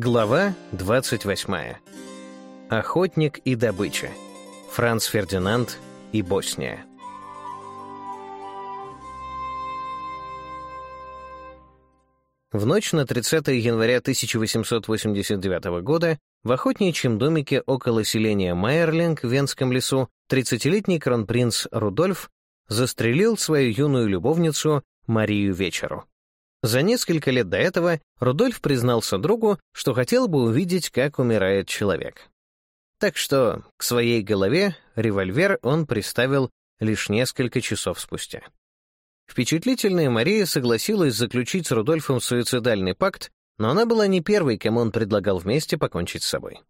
Глава 28. Охотник и добыча. Франц Фердинанд и Босния. В ночь на 30 января 1889 года в охотничьем домике около селения Майерлинг в Венском лесу 30-летний кронпринц Рудольф застрелил свою юную любовницу Марию Вечеру. За несколько лет до этого Рудольф признался другу, что хотел бы увидеть, как умирает человек. Так что к своей голове револьвер он приставил лишь несколько часов спустя. Впечатлительная Мария согласилась заключить с Рудольфом суицидальный пакт, но она была не первой, кому он предлагал вместе покончить с собой.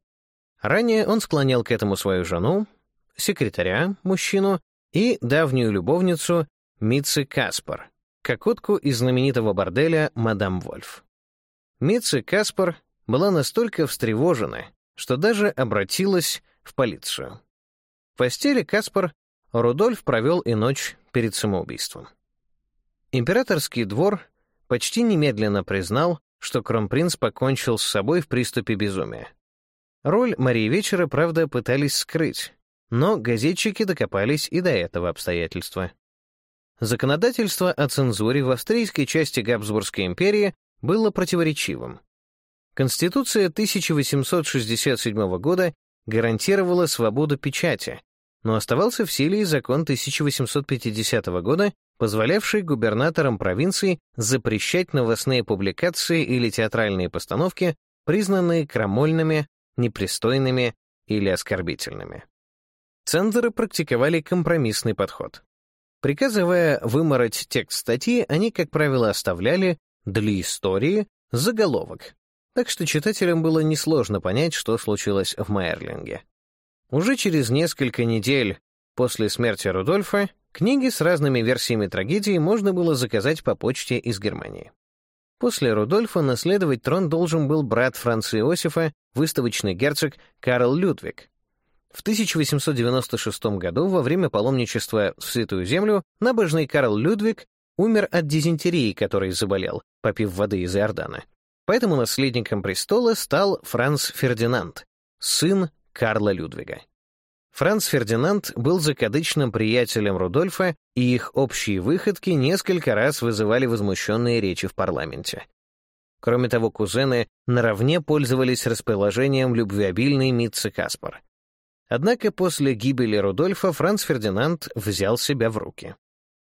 Ранее он склонял к этому свою жену, секретаря, мужчину, и давнюю любовницу Митцы Каспар, кокотку из знаменитого борделя «Мадам Вольф». Митца Каспар была настолько встревожена, что даже обратилась в полицию. В постели Каспар Рудольф провел и ночь перед самоубийством. Императорский двор почти немедленно признал, что кронпринц покончил с собой в приступе безумия. Роль Марии Вечера, правда, пытались скрыть, но газетчики докопались и до этого обстоятельства. Законодательство о цензуре в австрийской части Габсбургской империи было противоречивым. Конституция 1867 года гарантировала свободу печати, но оставался в силе и закон 1850 года, позволявший губернаторам провинции запрещать новостные публикации или театральные постановки, признанные крамольными, непристойными или оскорбительными. Цензоры практиковали компромиссный подход. Приказывая вымороть текст статьи, они, как правило, оставляли для истории заголовок, так что читателям было несложно понять, что случилось в Майерлинге. Уже через несколько недель после смерти Рудольфа книги с разными версиями трагедии можно было заказать по почте из Германии. После Рудольфа наследовать трон должен был брат Франца Иосифа, выставочный герцог Карл Людвиг, в 1896 году во время паломничества в Святую Землю набожный Карл Людвиг умер от дизентерии, которой заболел, попив воды из Иордана. Поэтому наследником престола стал Франц Фердинанд, сын Карла Людвига. Франц Фердинанд был закадычным приятелем Рудольфа, и их общие выходки несколько раз вызывали возмущенные речи в парламенте. Кроме того, кузены наравне пользовались расположением любвеобильной Митцы Каспар — Однако после гибели Рудольфа Франц Фердинанд взял себя в руки.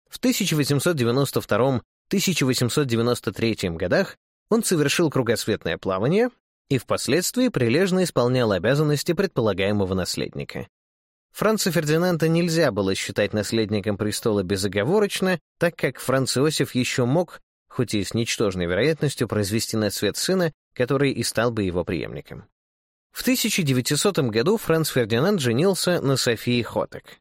В 1892-1893 годах он совершил кругосветное плавание и впоследствии прилежно исполнял обязанности предполагаемого наследника. Франца Фердинанда нельзя было считать наследником престола безоговорочно, так как Франц Иосиф еще мог, хоть и с ничтожной вероятностью, произвести на свет сына, который и стал бы его преемником. В 1900 году Франц Фердинанд женился на Софии Хотек.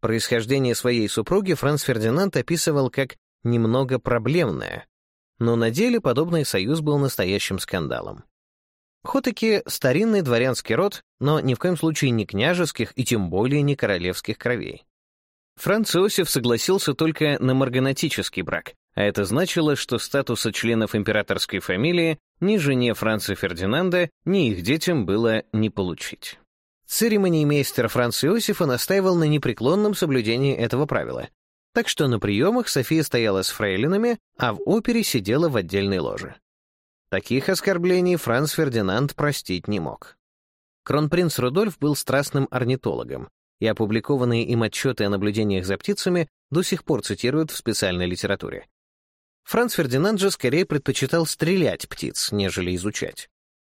Происхождение своей супруги Франц Фердинанд описывал как «немного проблемное», но на деле подобный союз был настоящим скандалом. Хотеки — старинный дворянский род, но ни в коем случае не княжеских и тем более не королевских кровей. Франц Иосиф согласился только на марганатический брак, а это значило, что статуса членов императорской фамилии ни жене Франца Фердинанда, ни их детям было не получить. Церемоний мейстер Франц Иосифа настаивал на непреклонном соблюдении этого правила, так что на приемах София стояла с фрейлинами, а в опере сидела в отдельной ложе. Таких оскорблений Франц Фердинанд простить не мог. Кронпринц Рудольф был страстным орнитологом, и опубликованные им отчеты о наблюдениях за птицами до сих пор цитируют в специальной литературе. Франц Фердинанд же скорее предпочитал стрелять птиц, нежели изучать.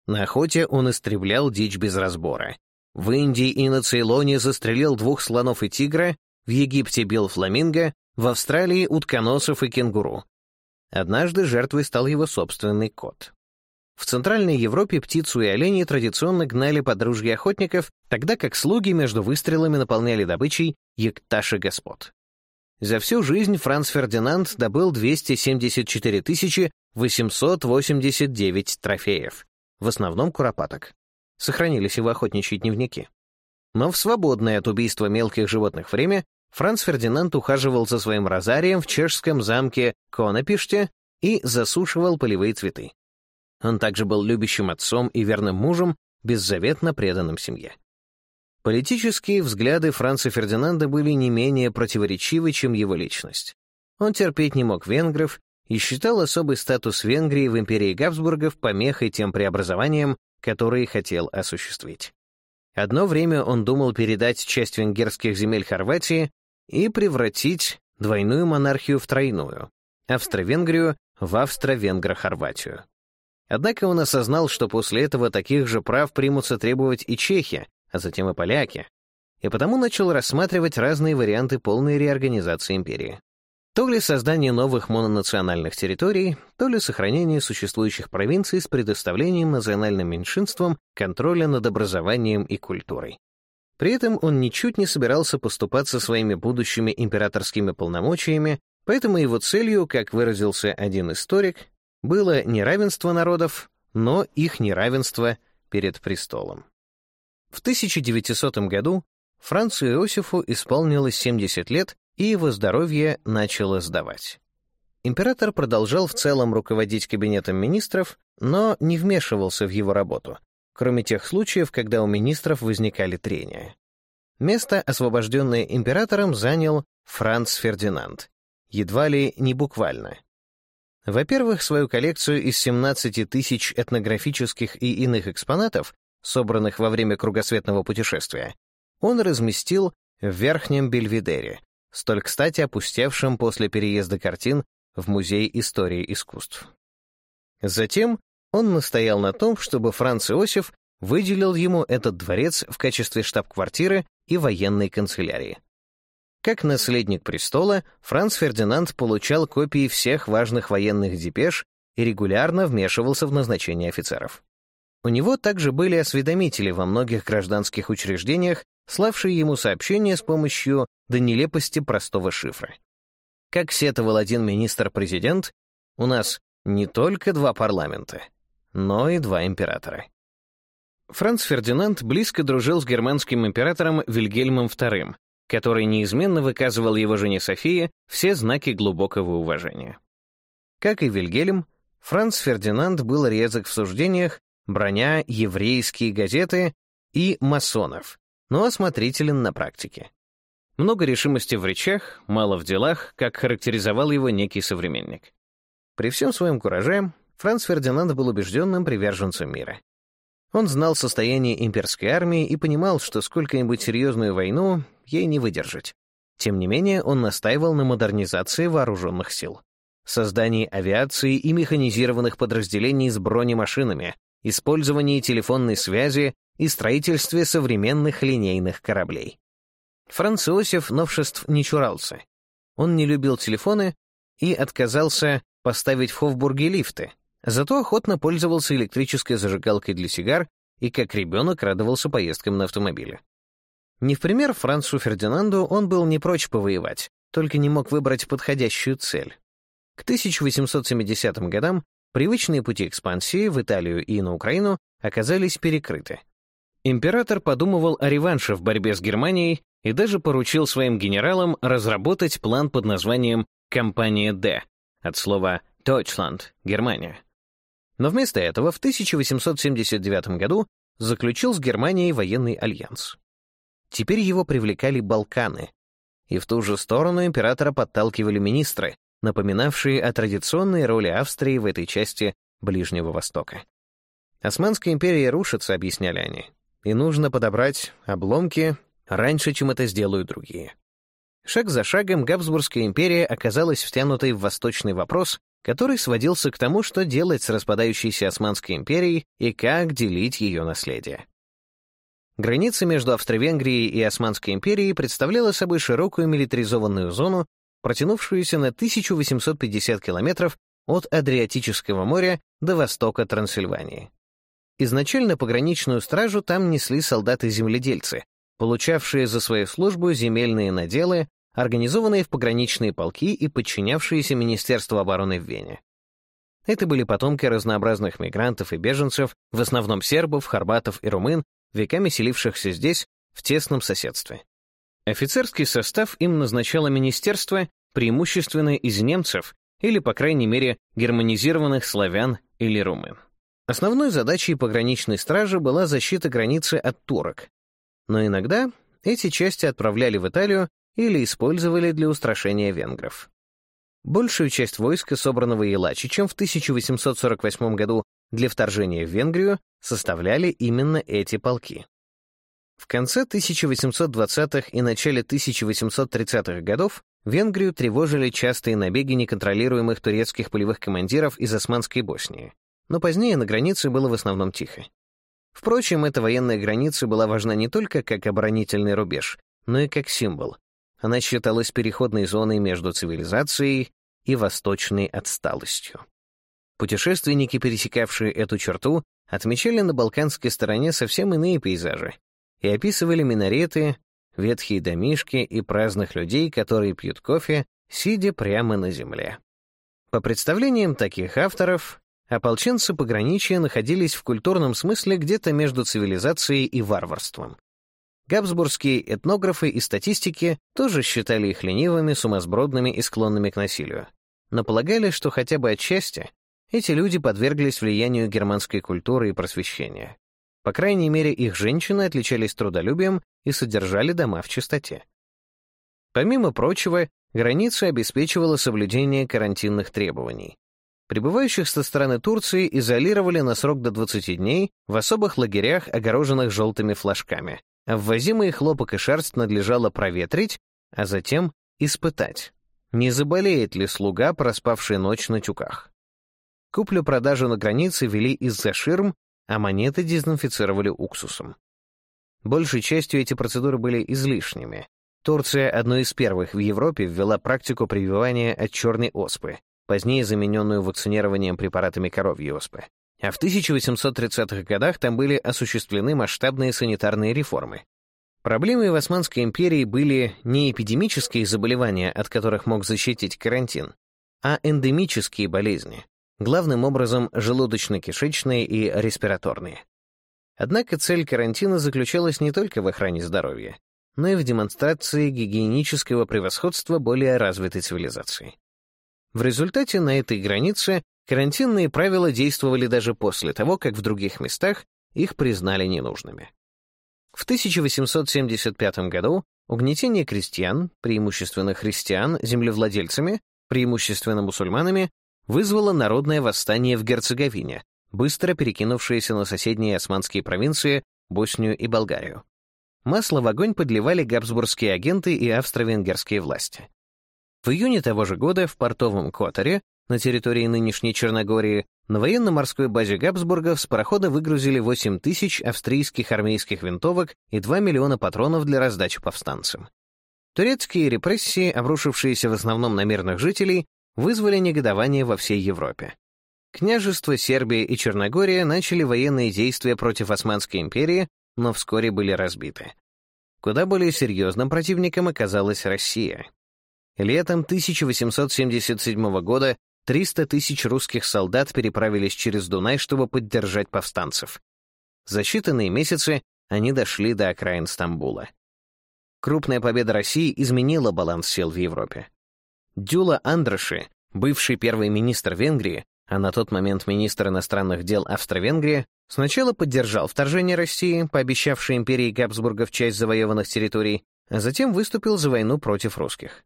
На охоте он истреблял дичь без разбора. В Индии и на Цейлоне застрелил двух слонов и тигра, в Египте бил фламинго, в Австралии — утконосов и кенгуру. Однажды жертвой стал его собственный кот. В Центральной Европе птицу и оленей традиционно гнали подружки охотников, тогда как слуги между выстрелами наполняли добычей екташи господ. За всю жизнь Франц Фердинанд добыл 274 889 трофеев, в основном куропаток. Сохранились его охотничьи дневники. Но в свободное от убийства мелких животных время Франц Фердинанд ухаживал за своим розарием в чешском замке Конопиште и засушивал полевые цветы. Он также был любящим отцом и верным мужем, беззаветно преданным семье. Политические взгляды Франца Фердинанда были не менее противоречивы, чем его личность. Он терпеть не мог венгров и считал особый статус Венгрии в империи Габсбургов помехой тем преобразованиям, которые хотел осуществить. Одно время он думал передать часть венгерских земель Хорватии и превратить двойную монархию в тройную — Австро-Венгрию в Австро-Венгро-Хорватию. Однако он осознал, что после этого таких же прав примутся требовать и чехи, а затем и поляки, и потому начал рассматривать разные варианты полной реорганизации империи. То ли создание новых мононациональных территорий, то ли сохранение существующих провинций с предоставлением национальным меньшинствам контроля над образованием и культурой. При этом он ничуть не собирался поступаться своими будущими императорскими полномочиями, поэтому его целью, как выразился один историк, было не равенство народов, но их неравенство перед престолом. В 1900 году Францу Иосифу исполнилось 70 лет, и его здоровье начало сдавать. Император продолжал в целом руководить кабинетом министров, но не вмешивался в его работу, кроме тех случаев, когда у министров возникали трения. Место, освобожденное императором, занял Франц Фердинанд. Едва ли не буквально. Во-первых, свою коллекцию из 17 тысяч этнографических и иных экспонатов собранных во время кругосветного путешествия, он разместил в Верхнем Бельведере, столь кстати опустевшем после переезда картин в Музей истории искусств. Затем он настоял на том, чтобы Франц Иосиф выделил ему этот дворец в качестве штаб-квартиры и военной канцелярии. Как наследник престола, Франц Фердинанд получал копии всех важных военных депеш и регулярно вмешивался в назначение офицеров. У него также были осведомители во многих гражданских учреждениях, славшие ему сообщения с помощью до нелепости простого шифра. Как сетовал один министр-президент, у нас не только два парламента, но и два императора. Франц Фердинанд близко дружил с германским императором Вильгельмом II, который неизменно выказывал его жене Софии все знаки глубокого уважения. Как и Вильгельм, Франц Фердинанд был резок в суждениях «Броня», «Еврейские газеты» и «Масонов», но осмотрителен на практике. Много решимости в речах, мало в делах, как характеризовал его некий современник. При всем своем кураже Франц Фердинанд был убежденным приверженцем мира. Он знал состояние имперской армии и понимал, что сколько-нибудь серьезную войну ей не выдержать. Тем не менее, он настаивал на модернизации вооруженных сил, создании авиации и механизированных подразделений с бронемашинами, использовании телефонной связи и строительстве современных линейных кораблей. Франц Иосиф новшеств не чурался. Он не любил телефоны и отказался поставить в Хофбурге лифты, зато охотно пользовался электрической зажигалкой для сигар и как ребенок радовался поездкам на автомобиле. Не в пример Францу Фердинанду он был не прочь повоевать, только не мог выбрать подходящую цель. К 1870 годам Привычные пути экспансии в Италию и на Украину оказались перекрыты. Император подумывал о реванше в борьбе с Германией и даже поручил своим генералам разработать план под названием «Компания Д» от слова «Deutschland» — Германия. Но вместо этого в 1879 году заключил с Германией военный альянс. Теперь его привлекали Балканы, и в ту же сторону императора подталкивали министры, напоминавшие о традиционной роли Австрии в этой части Ближнего Востока. Османская империя рушится, объясняли они, и нужно подобрать обломки раньше, чем это сделают другие. Шаг за шагом Габсбургская империя оказалась втянутой в восточный вопрос, который сводился к тому, что делать с распадающейся Османской империей и как делить ее наследие. Граница между Австро-Венгрией и Османской империей представляла собой широкую милитаризованную зону протянувшуюся на 1850 километров от Адриатического моря до востока Трансильвании. Изначально пограничную стражу там несли солдаты-земледельцы, получавшие за свою службу земельные наделы, организованные в пограничные полки и подчинявшиеся Министерству обороны в Вене. Это были потомки разнообразных мигрантов и беженцев, в основном сербов, хорватов и румын, веками селившихся здесь в тесном соседстве. Офицерский состав им назначало министерство преимущественно из немцев или, по крайней мере, германизированных славян или румы. Основной задачей пограничной стражи была защита границы от турок. Но иногда эти части отправляли в Италию или использовали для устрашения венгров. Большую часть войска, собранного Елачичем в 1848 году для вторжения в Венгрию, составляли именно эти полки. В конце 1820-х и начале 1830-х годов Венгрию тревожили частые набеги неконтролируемых турецких полевых командиров из Османской Боснии, но позднее на границе было в основном тихо. Впрочем, эта военная граница была важна не только как оборонительный рубеж, но и как символ. Она считалась переходной зоной между цивилизацией и восточной отсталостью. Путешественники, пересекавшие эту черту, отмечали на балканской стороне совсем иные пейзажи, и описывали минареты, ветхие домишки и праздных людей, которые пьют кофе, сидя прямо на земле. По представлениям таких авторов, ополченцы пограничья находились в культурном смысле где-то между цивилизацией и варварством. Габсбургские этнографы и статистики тоже считали их ленивыми, сумасбродными и склонными к насилию, но полагали, что хотя бы отчасти эти люди подверглись влиянию германской культуры и просвещения. По крайней мере, их женщины отличались трудолюбием и содержали дома в чистоте. Помимо прочего, граница обеспечивала соблюдение карантинных требований. Прибывающих со стороны Турции изолировали на срок до 20 дней в особых лагерях, огороженных желтыми флажками. А ввозимые хлопок и шерсть надлежало проветрить, а затем испытать, не заболеет ли слуга, проспавший ночь на тюках. Куплю-продажу на границе вели из-за ширм а монеты дезинфицировали уксусом. Большей частью эти процедуры были излишними. Турция одной из первых в Европе ввела практику прививания от черной оспы, позднее замененную вакцинированием препаратами коровьей оспы. А в 1830-х годах там были осуществлены масштабные санитарные реформы. Проблемы в Османской империи были не эпидемические заболевания, от которых мог защитить карантин, а эндемические болезни, главным образом желудочно-кишечные и респираторные. Однако цель карантина заключалась не только в охране здоровья, но и в демонстрации гигиенического превосходства более развитой цивилизации. В результате на этой границе карантинные правила действовали даже после того, как в других местах их признали ненужными. В 1875 году угнетение крестьян, преимущественно христиан, землевладельцами, преимущественно мусульманами, вызвало народное восстание в Герцеговине, быстро перекинувшееся на соседние османские провинции Боснию и Болгарию. Масло в огонь подливали габсбургские агенты и австро-венгерские власти. В июне того же года в портовом Которе, на территории нынешней Черногории, на военно-морской базе Габсбургов с парохода выгрузили 8 тысяч австрийских армейских винтовок и 2 миллиона патронов для раздачи повстанцам. Турецкие репрессии, обрушившиеся в основном на мирных жителей, вызвали негодование во всей Европе. Княжества Сербия и Черногория начали военные действия против Османской империи, но вскоре были разбиты. Куда более серьезным противником оказалась Россия. Летом 1877 года 300 тысяч русских солдат переправились через Дунай, чтобы поддержать повстанцев. За считанные месяцы они дошли до окраин Стамбула. Крупная победа России изменила баланс сил в Европе. Дюла Андраши, бывший первый министр Венгрии, а на тот момент министр иностранных дел Австро-Венгрии, сначала поддержал вторжение России, пообещавшей империи Габсбургов часть завоеванных территорий, а затем выступил за войну против русских.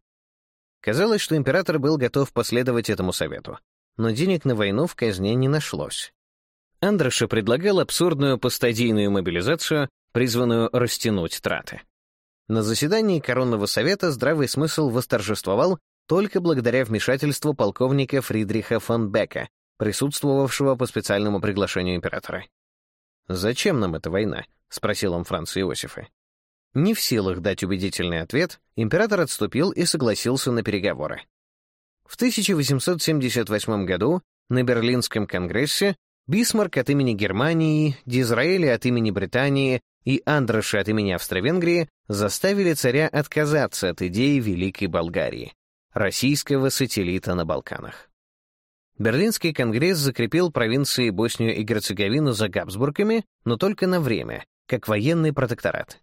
Казалось, что император был готов последовать этому совету, но денег на войну в казне не нашлось. Андроша предлагал абсурдную постадийную мобилизацию, призванную растянуть траты. На заседании Коронного совета здравый смысл восторжествовал только благодаря вмешательству полковника Фридриха фон Бека, присутствовавшего по специальному приглашению императора. «Зачем нам эта война?» — спросил он Франца Иосифа. Не в силах дать убедительный ответ, император отступил и согласился на переговоры. В 1878 году на Берлинском конгрессе Бисмарк от имени Германии, Дизраэли от имени Британии и Андроша от имени Австро-Венгрии заставили царя отказаться от идеи Великой Болгарии российского сателлита на Балканах. Берлинский конгресс закрепил провинции Боснию и Герцеговину за Габсбургами, но только на время, как военный протекторат.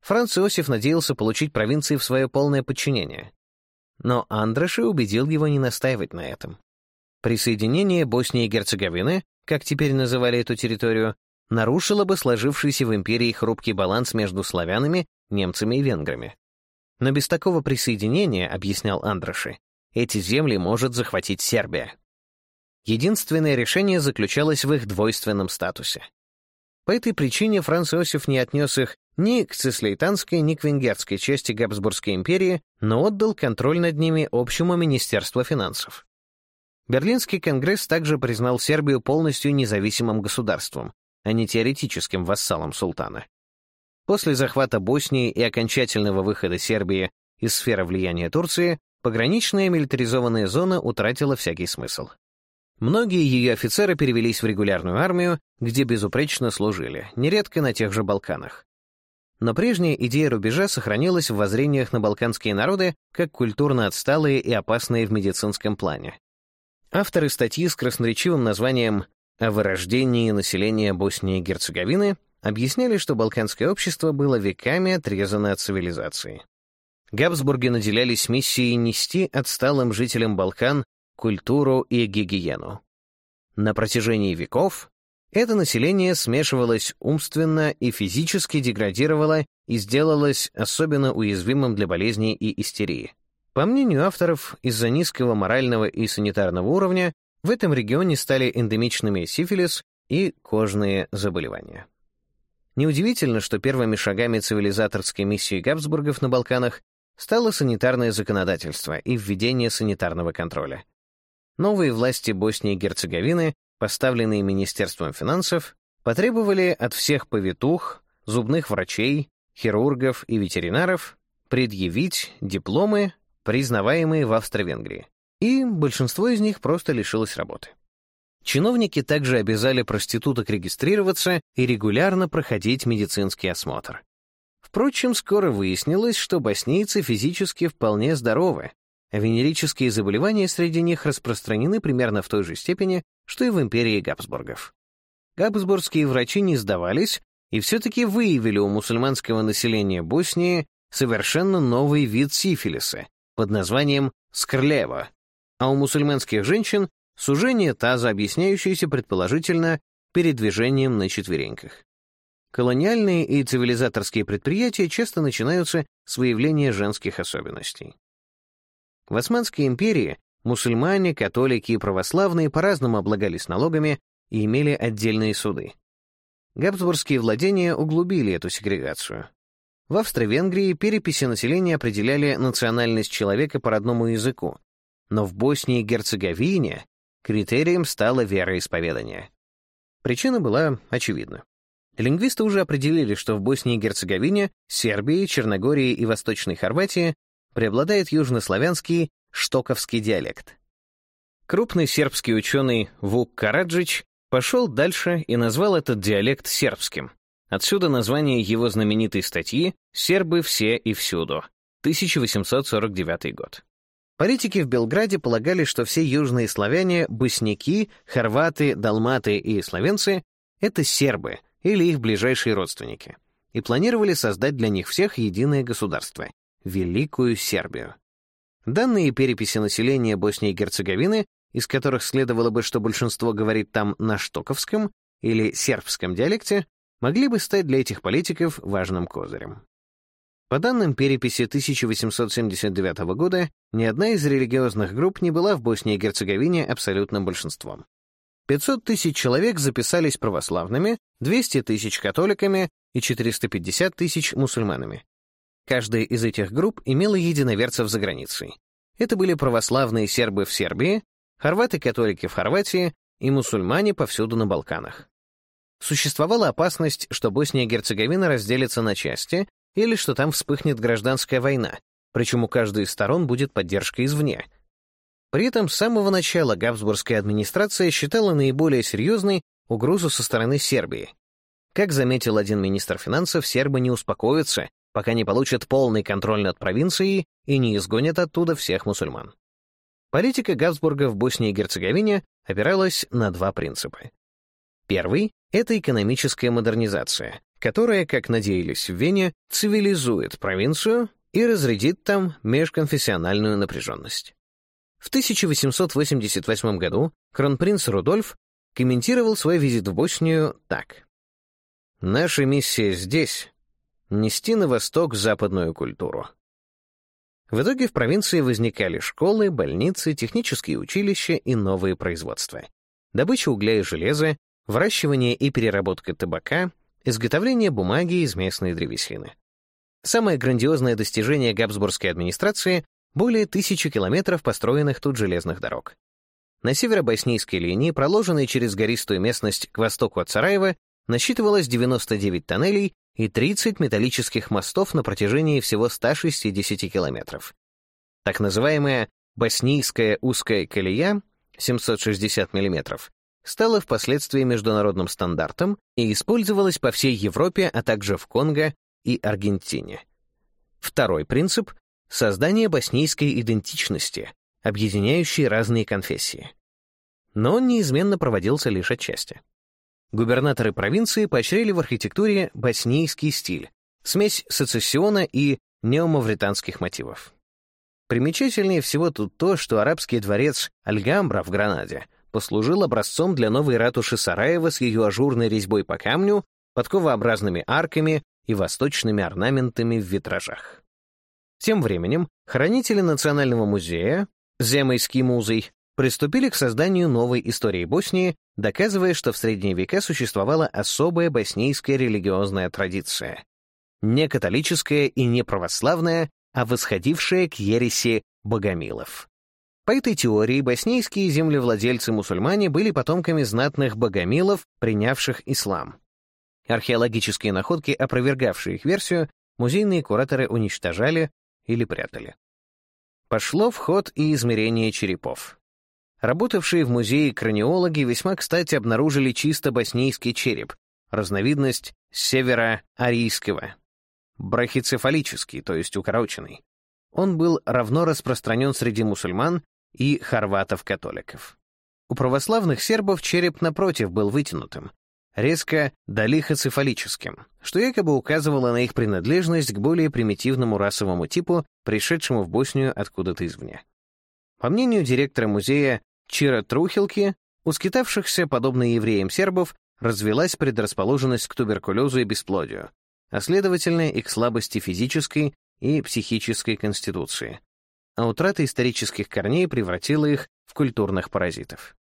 Франц Иосиф надеялся получить провинции в свое полное подчинение. Но Андраши убедил его не настаивать на этом. Присоединение Боснии и Герцеговины, как теперь называли эту территорию, нарушило бы сложившийся в империи хрупкий баланс между славянами, немцами и венграми. Но без такого присоединения, объяснял Андраши, эти земли может захватить Сербия. Единственное решение заключалось в их двойственном статусе. По этой причине Франц Иосиф не отнес их ни к цислейтанской, ни к венгерской части Габсбургской империи, но отдал контроль над ними общему Министерству финансов. Берлинский конгресс также признал Сербию полностью независимым государством, а не теоретическим вассалом султана. После захвата Боснии и окончательного выхода Сербии из сферы влияния Турции, пограничная милитаризованная зона утратила всякий смысл. Многие ее офицеры перевелись в регулярную армию, где безупречно служили, нередко на тех же Балканах. Но прежняя идея рубежа сохранилась в воззрениях на балканские народы как культурно отсталые и опасные в медицинском плане. Авторы статьи с красноречивым названием «О вырождении населения Боснии и Герцеговины» объясняли, что балканское общество было веками отрезано от цивилизации. Габсбурги наделялись миссией нести отсталым жителям Балкан культуру и гигиену. На протяжении веков это население смешивалось умственно и физически деградировало и сделалось особенно уязвимым для болезней и истерии. По мнению авторов, из-за низкого морального и санитарного уровня в этом регионе стали эндемичными сифилис и кожные заболевания. Неудивительно, что первыми шагами цивилизаторской миссии Габсбургов на Балканах стало санитарное законодательство и введение санитарного контроля. Новые власти Боснии и Герцеговины, поставленные Министерством финансов, потребовали от всех повитух, зубных врачей, хирургов и ветеринаров предъявить дипломы, признаваемые в Австро-Венгрии. И большинство из них просто лишилось работы. Чиновники также обязали проституток регистрироваться и регулярно проходить медицинский осмотр. Впрочем, скоро выяснилось, что боснийцы физически вполне здоровы. Венерические заболевания среди них распространены примерно в той же степени, что и в империи Габсбургов. Габсбургские врачи не сдавались и все-таки выявили у мусульманского населения Боснии совершенно новый вид сифилиса под названием скрлева, а у мусульманских женщин Сужение таза, объясняющееся предположительно передвижением на четвереньках. Колониальные и цивилизаторские предприятия часто начинаются с выявления женских особенностей. В Османской империи мусульмане, католики и православные по-разному облагались налогами и имели отдельные суды. Габсбургские владения углубили эту сегрегацию. В Австро-Венгрии переписи населения определяли национальность человека по родному языку, но в Боснии и Герцеговине Критерием стало вероисповедание. Причина была очевидна. Лингвисты уже определили, что в Боснии и Герцеговине, Сербии, Черногории и Восточной Хорватии преобладает южнославянский штоковский диалект. Крупный сербский ученый Вук Караджич пошел дальше и назвал этот диалект сербским. Отсюда название его знаменитой статьи «Сербы все и всюду» 1849 год. Политики в Белграде полагали, что все южные славяне, босняки, хорваты, долматы и словенцы — это сербы или их ближайшие родственники, и планировали создать для них всех единое государство — Великую Сербию. Данные переписи населения Боснии и Герцеговины, из которых следовало бы, что большинство говорит там на штоковском или сербском диалекте, могли бы стать для этих политиков важным козырем. По данным переписи 1879 года, ни одна из религиозных групп не была в Боснии и Герцеговине абсолютным большинством. 500 тысяч человек записались православными, 200 тысяч католиками и 450 тысяч мусульманами. Каждая из этих групп имела единоверцев за границей. Это были православные сербы в Сербии, хорваты-католики в Хорватии и мусульмане повсюду на Балканах. Существовала опасность, что Босния и Герцеговина разделится на части, или что там вспыхнет гражданская война, причем у каждой из сторон будет поддержка извне. При этом с самого начала габсбургская администрация считала наиболее серьезной угрозу со стороны Сербии. Как заметил один министр финансов, сербы не успокоятся, пока не получат полный контроль над провинцией и не изгонят оттуда всех мусульман. Политика Габсбурга в Боснии и Герцеговине опиралась на два принципа. Первый — это экономическая модернизация, которая, как надеялись в Вене, цивилизует провинцию и разрядит там межконфессиональную напряженность. В 1888 году кронпринц Рудольф комментировал свой визит в Боснию так. «Наша миссия здесь — нести на восток западную культуру». В итоге в провинции возникали школы, больницы, технические училища и новые производства. Добыча угля и железа, выращивание и переработка табака, изготовление бумаги из местной древесины. Самое грандиозное достижение Габсбургской администрации — более тысячи километров построенных тут железных дорог. На северо-боснийской линии, проложенной через гористую местность к востоку от Сараева, насчитывалось 99 тоннелей и 30 металлических мостов на протяжении всего 160 километров. Так называемая «боснийская узкая колея» 760 миллиметров стала впоследствии международным стандартом и использовалась по всей Европе, а также в Конго и Аргентине. Второй принцип — создание боснийской идентичности, объединяющей разные конфессии. Но он неизменно проводился лишь отчасти. Губернаторы провинции поощрили в архитектуре боснийский стиль, смесь сецессиона и неомавританских мотивов. Примечательнее всего тут то, что арабский дворец Альгамбра в Гранаде — послужил образцом для новой ратуши Сараева с ее ажурной резьбой по камню, подковообразными арками и восточными орнаментами в витражах. Тем временем хранители Национального музея, Земойский музей, приступили к созданию новой истории Боснии, доказывая, что в Средние века существовала особая боснийская религиозная традиция. Не католическая и не православная, а восходившая к ереси богомилов. По этой теории боснийские землевладельцы-мусульмане были потомками знатных богомилов, принявших ислам. Археологические находки, опровергавшие их версию, музейные кураторы уничтожали или прятали. Пошло в ход и измерение черепов. Работавшие в музее краниологи весьма кстати обнаружили чисто боснийский череп, разновидность северо-арийского, брахицефалический, то есть укороченный. Он был равно распространен среди мусульман, и хорватов-католиков. У православных сербов череп, напротив, был вытянутым, резко долихоцефалическим, что якобы указывало на их принадлежность к более примитивному расовому типу, пришедшему в Боснию откуда-то извне. По мнению директора музея Чира Трухилки, у скитавшихся, подобно евреям сербов, развелась предрасположенность к туберкулезу и бесплодию, а следовательно и к слабости физической и психической конституции, а утрата исторических корней превратила их в культурных паразитов.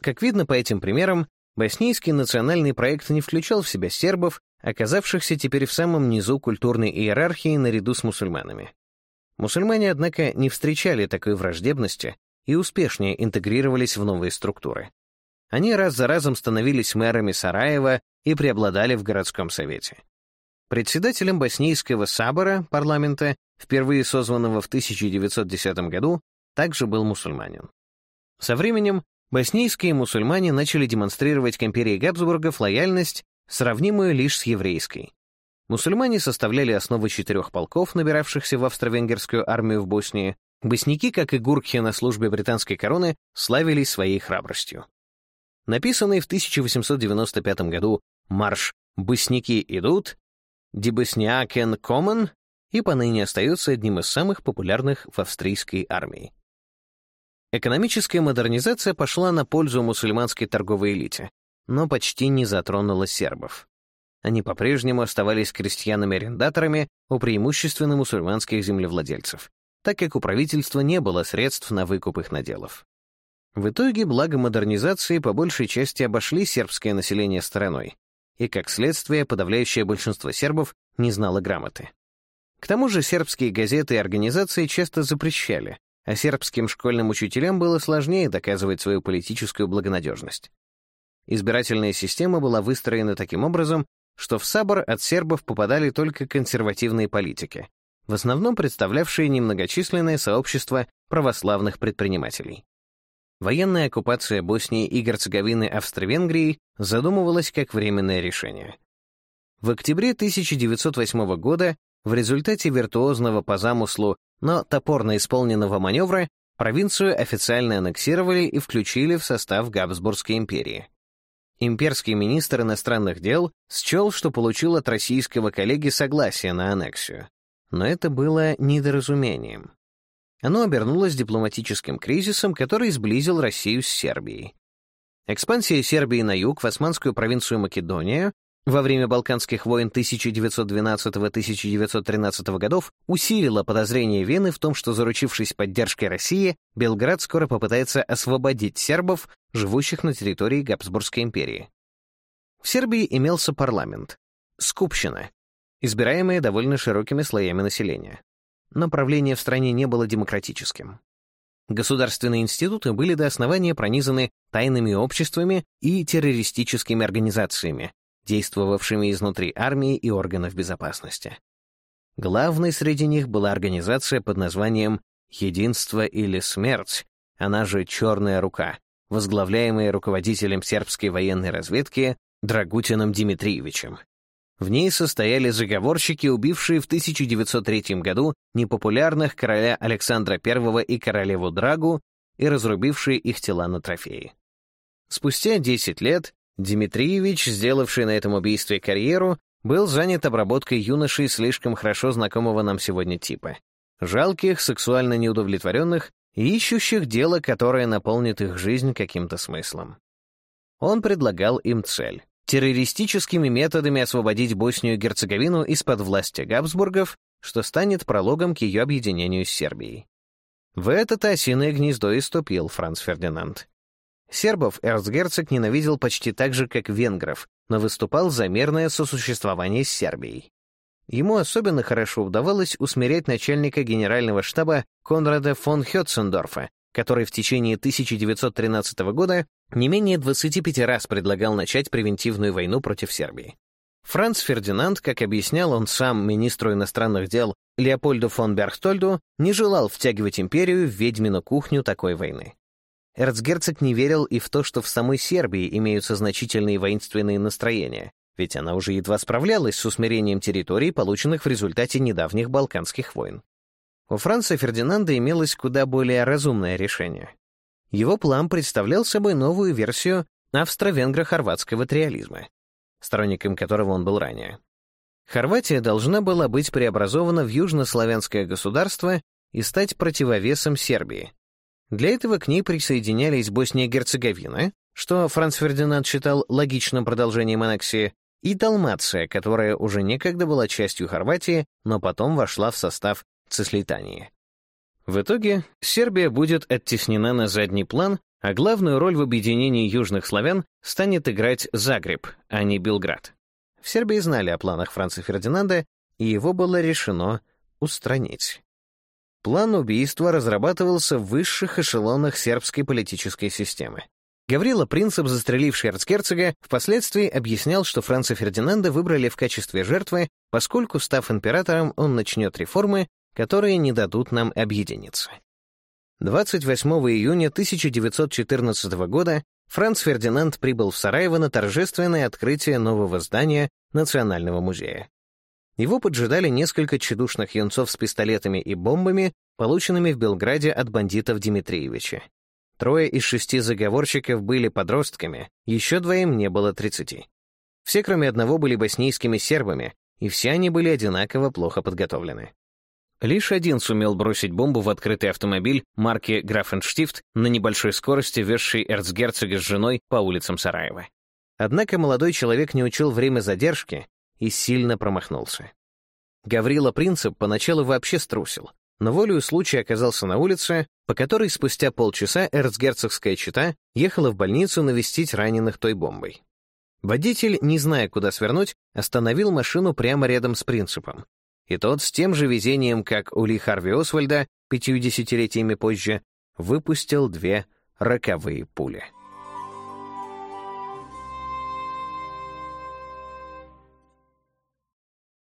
Как видно по этим примерам, боснийский национальный проект не включал в себя сербов, оказавшихся теперь в самом низу культурной иерархии наряду с мусульманами. Мусульмане, однако, не встречали такой враждебности и успешнее интегрировались в новые структуры. Они раз за разом становились мэрами Сараева и преобладали в городском совете. Председателем боснийского сабора, парламента, впервые созванного в 1910 году, также был мусульманин. Со временем боснийские мусульмане начали демонстрировать к империи Габсбургов лояльность, сравнимую лишь с еврейской. Мусульмане составляли основу четырех полков, набиравшихся в австро-венгерскую армию в Боснии. Босники, как и гуркхи на службе британской короны, славились своей храбростью. Написанный в 1895 году марш «Босники идут» «Дебосниакен комен» и поныне остается одним из самых популярных в австрийской армии. Экономическая модернизация пошла на пользу мусульманской торговой элите, но почти не затронула сербов. Они по-прежнему оставались крестьянами-арендаторами у преимущественно мусульманских землевладельцев, так как у правительства не было средств на выкуп их наделов. В итоге благо модернизации по большей части обошли сербское население стороной, и, как следствие, подавляющее большинство сербов не знало грамоты. К тому же сербские газеты и организации часто запрещали, а сербским школьным учителям было сложнее доказывать свою политическую благонадежность. Избирательная система была выстроена таким образом, что в Сабор от сербов попадали только консервативные политики, в основном представлявшие немногочисленное сообщество православных предпринимателей. Военная оккупация Боснии и Герцеговины Австро-Венгрии задумывалась как временное решение. В октябре 1908 года в результате виртуозного по замыслу, но топорно исполненного маневра провинцию официально аннексировали и включили в состав Габсбургской империи. Имперский министр иностранных дел счел, что получил от российского коллеги согласие на аннексию. Но это было недоразумением. Оно обернулось дипломатическим кризисом, который сблизил Россию с Сербией. Экспансия Сербии на юг в османскую провинцию Македония во время Балканских войн 1912-1913 годов усилило подозрение Вены в том, что, заручившись поддержкой России, Белград скоро попытается освободить сербов, живущих на территории Габсбургской империи. В Сербии имелся парламент — Скупщина, избираемая довольно широкими слоями населения. Но правление в стране не было демократическим. Государственные институты были до основания пронизаны тайными обществами и террористическими организациями, действовавшими изнутри армии и органов безопасности. Главной среди них была организация под названием «Единство или смерть», она же «Черная рука», возглавляемая руководителем сербской военной разведки Драгутином Дмитриевичем. В ней состояли заговорщики, убившие в 1903 году непопулярных короля Александра I и королеву Драгу и разрубившие их тела на трофеи. Спустя 10 лет Дмитриевич, сделавший на этом убийстве карьеру, был занят обработкой юношей слишком хорошо знакомого нам сегодня типа. Жалких, сексуально неудовлетворенных и ищущих дело, которое наполнит их жизнь каким-то смыслом. Он предлагал им цель — террористическими методами освободить Боснию и Герцеговину из-под власти Габсбургов, что станет прологом к ее объединению с Сербией. В это-то осиное гнездо и ступил Франц Фердинанд. Сербов эрцгерцог ненавидел почти так же, как венгров, но выступал за мирное сосуществование с Сербией. Ему особенно хорошо удавалось усмирять начальника генерального штаба Конрада фон Хетцендорфа, который в течение 1913 года не менее 25 раз предлагал начать превентивную войну против Сербии. Франц Фердинанд, как объяснял он сам министру иностранных дел Леопольду фон Берхтольду, не желал втягивать империю в ведьмину кухню такой войны. Эрцгерцог не верил и в то, что в самой Сербии имеются значительные воинственные настроения, ведь она уже едва справлялась с усмирением территорий, полученных в результате недавних Балканских войн. У Франца Фердинанда имелось куда более разумное решение. Его план представлял собой новую версию австро-венгро-хорватского триализма, сторонником которого он был ранее. Хорватия должна была быть преобразована в южнославянское государство и стать противовесом Сербии, для этого к ней присоединялись Босния и Герцеговина, что Франц Фердинанд считал логичным продолжением аннексии, и Далмация, которая уже некогда была частью Хорватии, но потом вошла в состав Цеслитании. В итоге Сербия будет оттеснена на задний план, а главную роль в объединении южных славян станет играть Загреб, а не Белград. В Сербии знали о планах Франца Фердинанда, и его было решено устранить. План убийства разрабатывался в высших эшелонах сербской политической системы. Гаврила Принцип, застреливший арцгерцога, впоследствии объяснял, что Франца Фердинанда выбрали в качестве жертвы, поскольку, став императором, он начнет реформы, которые не дадут нам объединиться. 28 июня 1914 года Франц Фердинанд прибыл в Сараево на торжественное открытие нового здания Национального музея. Его поджидали несколько чедушных юнцов с пистолетами и бомбами, полученными в Белграде от бандитов Дмитриевича. Трое из шести заговорщиков были подростками, еще двоим не было тридцати. Все, кроме одного, были боснийскими сербами, и все они были одинаково плохо подготовлены. Лишь один сумел бросить бомбу в открытый автомобиль марки «Графенштифт» на небольшой скорости, везший эрцгерцога с женой по улицам Сараева. Однако молодой человек не учил время задержки и сильно промахнулся. Гаврила Принцип поначалу вообще струсил, но волею случая оказался на улице, по которой спустя полчаса эрцгерцогская чита ехала в больницу навестить раненых той бомбой. Водитель, не зная, куда свернуть, остановил машину прямо рядом с Принципом. И тот с тем же везением, как у Ли Харви Освальда пятью десятилетиями позже, выпустил две роковые пули.